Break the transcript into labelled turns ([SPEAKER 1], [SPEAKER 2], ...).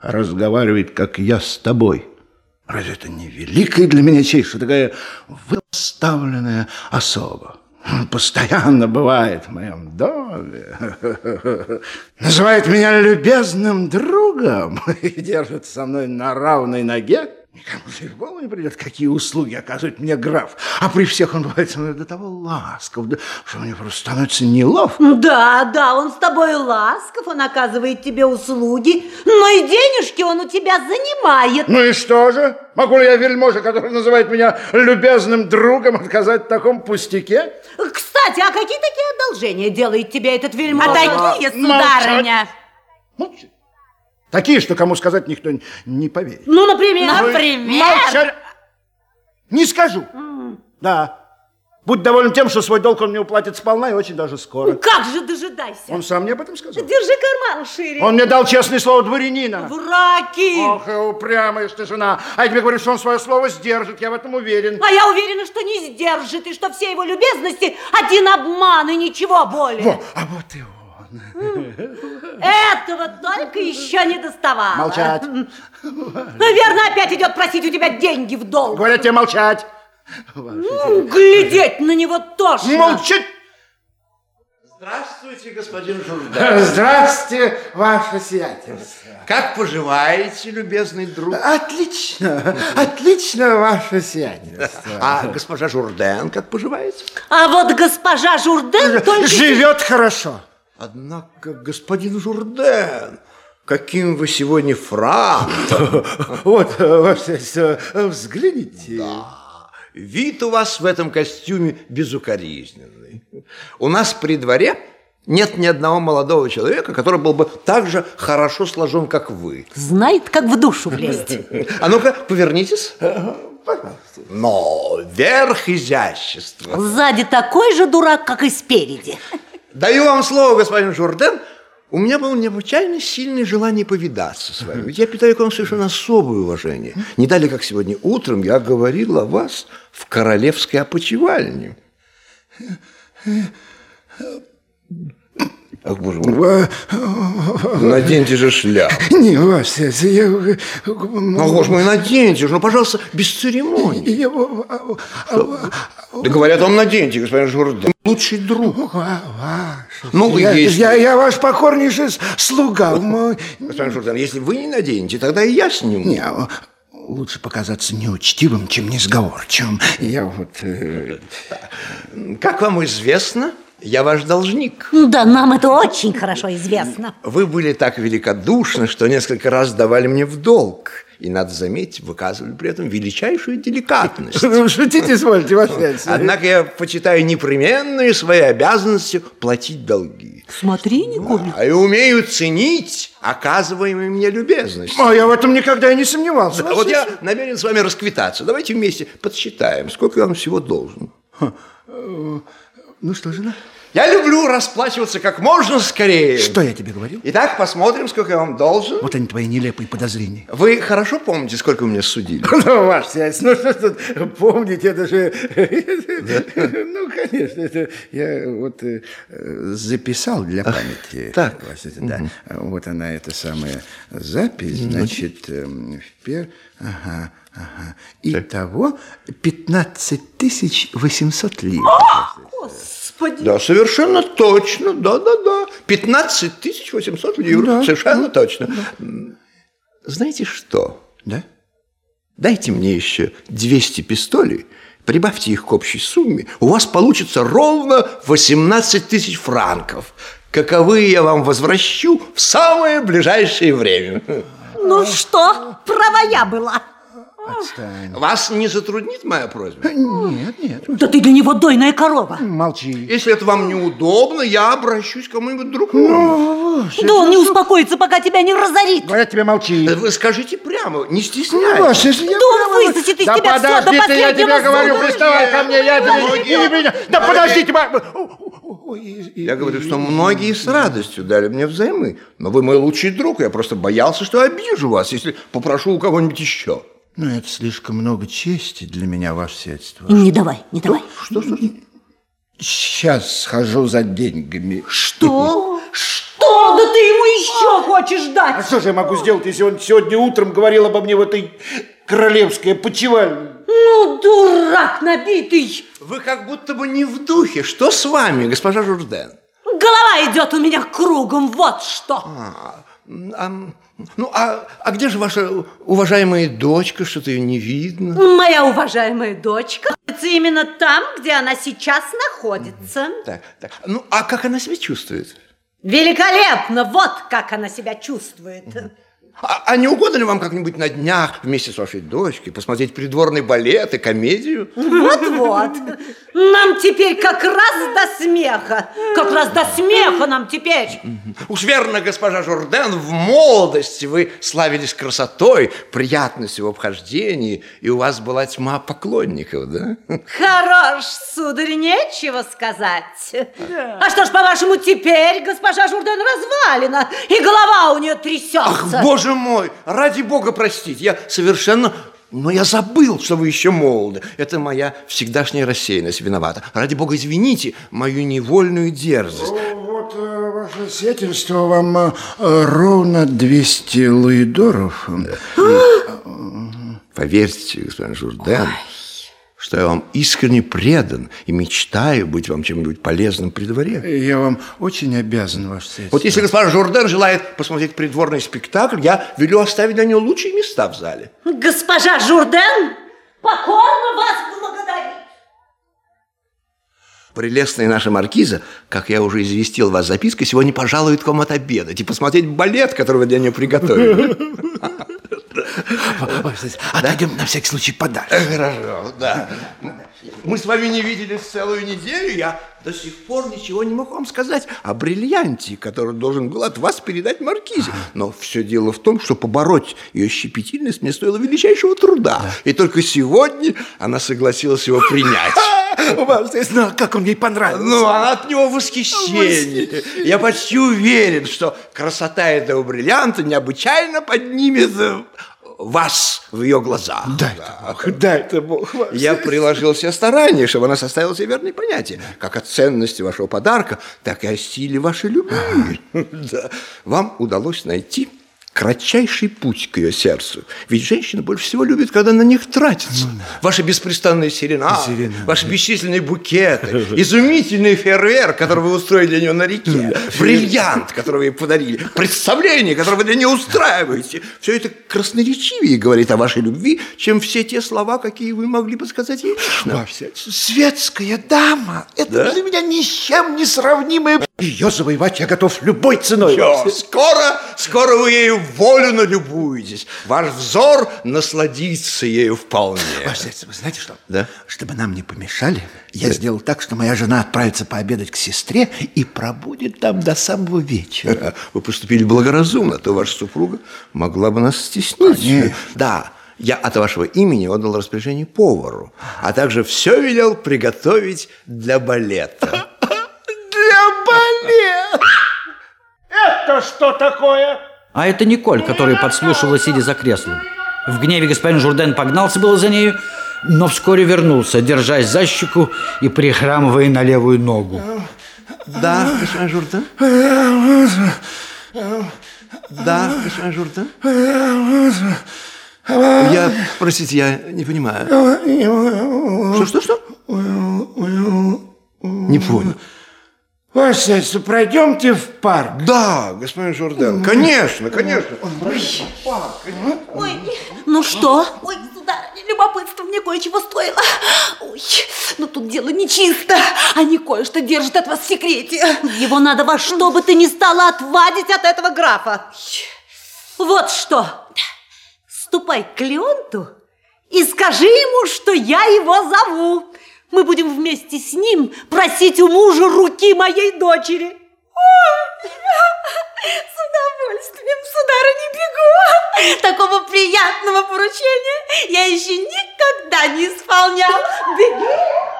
[SPEAKER 1] разговаривает, как я с тобой. Разве это не великая для меня честь, что такая выставленная особа? Постоянно бывает в моем доме. Называет меня любезным другом и держит со мной на равной ноге. Никому же в голову не придет, какие услуги оказывает мне граф. А при всех он бывает со мной до того ласков, да, что мне просто становится неловко.
[SPEAKER 2] Да, да, он с тобой ласков, он оказывает тебе услуги, но и денежки он у тебя занимает.
[SPEAKER 1] Ну и что же? Могу ли я вельможа, который называет меня любезным другом, отказать в таком пустяке?
[SPEAKER 2] Кстати, а какие такие одолжения делает тебе этот вельможа?
[SPEAKER 3] А такие, сударыня?
[SPEAKER 1] Молчать. Такие, что кому сказать никто не поверит.
[SPEAKER 2] Ну, например?
[SPEAKER 3] Например?
[SPEAKER 1] Молчать. Не скажу. Да. Будь доволен тем, что свой долг он мне уплатит сполна и очень даже скоро.
[SPEAKER 2] Как же дожидайся?
[SPEAKER 1] Он сам мне об этом сказал.
[SPEAKER 2] Держи карман шире.
[SPEAKER 1] Он мне дал честное слово дворянина.
[SPEAKER 2] Враки!
[SPEAKER 1] Ох, и упрямая ты жена. А я тебе говорю, что он свое слово сдержит, я в этом уверен.
[SPEAKER 2] А я уверена, что не сдержит, и что все его любезности один обман и ничего более.
[SPEAKER 1] Во, а вот и он.
[SPEAKER 2] Этого только еще не доставало.
[SPEAKER 1] Молчать.
[SPEAKER 2] Наверное, опять идет просить у тебя деньги в долг.
[SPEAKER 1] Говорят тебе молчать.
[SPEAKER 2] Ну, глядеть на него тошно.
[SPEAKER 1] Молчать.
[SPEAKER 4] Здравствуйте, господин Журдан.
[SPEAKER 1] Здравствуйте, ваше сиятельство.
[SPEAKER 4] Как поживаете, любезный друг?
[SPEAKER 1] Отлично, отлично, ваше сиятельство.
[SPEAKER 4] А госпожа Журден как поживает?
[SPEAKER 2] А вот госпожа Журден только...
[SPEAKER 1] Живет хорошо.
[SPEAKER 4] Однако, господин Журден, каким вы сегодня франтом.
[SPEAKER 1] Вот, ваше сиятельство, взгляните.
[SPEAKER 4] Да. Вид у вас в этом костюме безукоризненный. У нас при дворе нет ни одного молодого человека, который был бы так же хорошо сложен, как вы.
[SPEAKER 2] Знает, как в душу влезть.
[SPEAKER 4] А ну-ка, повернитесь. Пожалуйста. Но верх изящества.
[SPEAKER 2] Сзади такой же дурак, как и спереди.
[SPEAKER 4] Даю вам слово, господин Журден. У меня было необычайно сильное желание повидаться с вами. Ведь я питаю к вам совершенно особое уважение. Не далее, как сегодня утром, я говорил о вас в королевской опочивальне. Ах, боже мой. Наденьте же шляпу.
[SPEAKER 1] Не, сиятельство, я...
[SPEAKER 4] Ах, боже мой, наденьте же, ну, пожалуйста, без церемоний.
[SPEAKER 1] Я...
[SPEAKER 4] Да говорят, вам наденьте, господин Журден. Лучший друг. Ну,
[SPEAKER 1] я,
[SPEAKER 4] если-
[SPEAKER 1] я, я ваш покорнейший слуга. мой.
[SPEAKER 4] Господин Журден, если вы не наденете, тогда и я сниму.
[SPEAKER 1] Не, лучше показаться неучтивым, чем несговорчивым. Я вот... э,
[SPEAKER 4] Как вам известно, я ваш должник.
[SPEAKER 2] Да, нам это очень хорошо известно.
[SPEAKER 4] Вы были так великодушны, что несколько раз давали мне в долг. И, надо заметить, выказывали при этом величайшую деликатность.
[SPEAKER 1] Ну, шутите, извольте, ваше сиятельство.
[SPEAKER 4] Однако я почитаю непременной своей обязанностью платить долги.
[SPEAKER 2] Смотри, Николь.
[SPEAKER 4] А и умею ценить оказываемые мне любезности.
[SPEAKER 1] А я в этом никогда и не сомневался.
[SPEAKER 4] А вот я намерен с вами расквитаться. Давайте вместе подсчитаем, сколько я вам всего должен.
[SPEAKER 1] Ну что же, да?
[SPEAKER 4] Я люблю расплачиваться как можно скорее.
[SPEAKER 1] Что я тебе говорил?
[SPEAKER 4] Итак, посмотрим, сколько я вам должен.
[SPEAKER 1] Вот они твои нелепые подозрения.
[SPEAKER 4] Вы хорошо помните, сколько вы меня судили?
[SPEAKER 1] Ну, ваше сиятельство, ну что ж тут помнить, это же... Ну, конечно, это я вот э, записал для памяти.
[SPEAKER 4] так.
[SPEAKER 1] Да. Вот она, эта самая запись, значит, эм, в пер... Ага, ага. Итого 15 тысяч 800 ливров.
[SPEAKER 2] Господи.
[SPEAKER 4] Да, совершенно точно, да-да-да. 15 тысяч 800 ливров, совершенно точно. М, Знаете что?
[SPEAKER 1] Да?
[SPEAKER 4] Дайте мне еще 200 пистолей, прибавьте их к общей сумме, у вас получится ровно 18 тысяч франков. Каковые я вам возвращу в самое ближайшее время.
[SPEAKER 2] Ну что, права я была.
[SPEAKER 1] Отстань.
[SPEAKER 4] Вас не затруднит моя просьба?
[SPEAKER 1] Нет, нет.
[SPEAKER 2] Да ты для него дойная корова.
[SPEAKER 1] Молчи.
[SPEAKER 4] Если это вам неудобно, я обращусь к кому-нибудь другому.
[SPEAKER 2] Да он не успокоится, пока тебя не разорит.
[SPEAKER 1] Говорят тебе, молчи.
[SPEAKER 4] Вы скажите прямо, не
[SPEAKER 1] Ну,
[SPEAKER 4] стесняйтесь.
[SPEAKER 1] Ваше сиятельство,
[SPEAKER 2] Да он высосет из
[SPEAKER 1] Да
[SPEAKER 2] тебя все до
[SPEAKER 1] подожди ты, я
[SPEAKER 2] последнего
[SPEAKER 1] тебе говорю,
[SPEAKER 2] зуба.
[SPEAKER 1] приставай ко мне, я тебе меня. Да подождите,
[SPEAKER 4] Я говорю, что многие с радостью дали мне взаймы. Но вы мой лучший друг, я просто боялся, что обижу вас, если попрошу у кого-нибудь еще.
[SPEAKER 1] Ну, это слишком много чести для меня, ваше сиятельство.
[SPEAKER 2] Не давай, не давай.
[SPEAKER 4] Что, что, что?
[SPEAKER 1] Сейчас схожу за деньгами.
[SPEAKER 2] Что? Что? Да ты ему еще хочешь дать?
[SPEAKER 1] А что же я могу сделать, если он сегодня утром говорил обо мне в этой королевской опочивальне?
[SPEAKER 2] Ну, дурак набитый.
[SPEAKER 4] Вы как будто бы не в духе. Что с вами, госпожа Журден?
[SPEAKER 2] Голова идет у меня кругом, вот что.
[SPEAKER 4] А, а, ну, а, а где же ваша уважаемая дочка? Что-то ее не видно.
[SPEAKER 2] Моя уважаемая дочка именно там, где она сейчас находится.
[SPEAKER 4] Так, так. Ну, а как она себя чувствует?
[SPEAKER 2] Великолепно! Вот как она себя чувствует.
[SPEAKER 4] А, а не угодно ли вам как-нибудь на днях вместе с вашей дочкой посмотреть придворный балет и комедию?
[SPEAKER 2] Вот-вот. Нам теперь как раз до смеха. Как раз до смеха нам теперь.
[SPEAKER 4] Уж верно, госпожа Журден, в молодости вы славились красотой, приятностью в обхождении, и у вас была тьма поклонников, да?
[SPEAKER 2] Хорош, сударь, нечего сказать. Да. А что ж, по-вашему, теперь госпожа Журден развалина, и голова у нее трясется?
[SPEAKER 4] Ах, боже мой, ради бога простите, я совершенно но я забыл, что вы еще молоды. Это моя всегдашняя рассеянность виновата. Ради бога, извините мою невольную дерзость.
[SPEAKER 1] Вот, э, ваше сетельство, вам э, ровно 200 луидоров.
[SPEAKER 4] Поверьте, господин Журден, Ой что я вам искренне предан и мечтаю быть вам чем-нибудь полезным при дворе.
[SPEAKER 1] Я вам очень обязан, ваше сельство.
[SPEAKER 4] Вот если господин Журден желает посмотреть придворный спектакль, я велю оставить для него лучшие места в зале.
[SPEAKER 2] Госпожа Журден покорно вас благодарит.
[SPEAKER 4] Прелестная наша маркиза, как я уже известил вас запиской, сегодня пожалует к вам отобедать и посмотреть балет, который вы для нее приготовили.
[SPEAKER 1] Отойдем на всякий случай подальше.
[SPEAKER 4] Хорошо, да. Мы с вами не виделись целую неделю, я до сих пор ничего не мог вам сказать о бриллианте, который должен был от вас передать Маркизе. Но все дело в том, что побороть ее щепетильность мне стоило величайшего труда. И только сегодня она согласилась его принять.
[SPEAKER 1] Вам знаю, как он ей понравился.
[SPEAKER 4] Ну, она от него восхищение. Я почти уверен, что красота этого бриллианта необычайно поднимет вас в ее глазах.
[SPEAKER 1] Дай это Бог, дай это Бог.
[SPEAKER 4] Я приложил все старания, чтобы она составила себе верные понятия, как о ценности вашего подарка, так и о силе вашей любви. Да. Вам удалось найти кратчайший путь к ее сердцу. Ведь женщина больше всего любит, когда на них тратится. Ну, да. Ваши беспрестанные серенады, Серена, ваши да. бесчисленные букеты, изумительный фейерверк, который вы устроили для нее на реке, да. бриллиант, который вы ей подарили, представление, которое вы для нее устраиваете. Все это красноречивее говорит о вашей любви, чем все те слова, какие вы могли бы сказать ей.
[SPEAKER 1] Светская дама, это да? для меня ни с чем не сравнимая. Ее завоевать я готов любой ценой.
[SPEAKER 4] Все, скоро, скоро вы ею волю налюбуетесь. Ваш взор насладится ею вполне.
[SPEAKER 1] Ваше сердце, вы знаете что?
[SPEAKER 4] Да?
[SPEAKER 1] Чтобы нам не помешали, я да. сделал так, что моя жена отправится пообедать к сестре и пробудет там до самого вечера.
[SPEAKER 4] Вы поступили благоразумно, то ваша супруга могла бы нас стеснить. Конечно. Да, я от вашего имени отдал распоряжение повару, а также все велел приготовить для балета.
[SPEAKER 1] Для балета? Это что такое?
[SPEAKER 5] А это Николь, которая подслушивала, сидя за креслом. В гневе господин Журден погнался было за нею, но вскоре вернулся, держась за щеку и прихрамывая на левую ногу.
[SPEAKER 4] Да, господин Журден? Да, господин Журден? Я, простите, я не понимаю. Что, что, что? Не понял.
[SPEAKER 1] Ваше сельство, пройдемте в парк.
[SPEAKER 4] Да, господин Журден, конечно, конечно.
[SPEAKER 2] Ой, Ой, ну что? Ой, сударыня, любопытство мне кое-чего стоило. Ой, но тут дело нечисто. Они кое-что держат от вас в секрете. Его надо во что бы ты ни стала отвадить от этого графа. Вот что. Ступай к Леонту и скажи ему, что я его зову. Мы будем вместе с ним просить у мужа руки моей дочери. Ой, с удовольствием, сударыня, бегу. Такого приятного поручения я еще никогда не исполнял. Беги.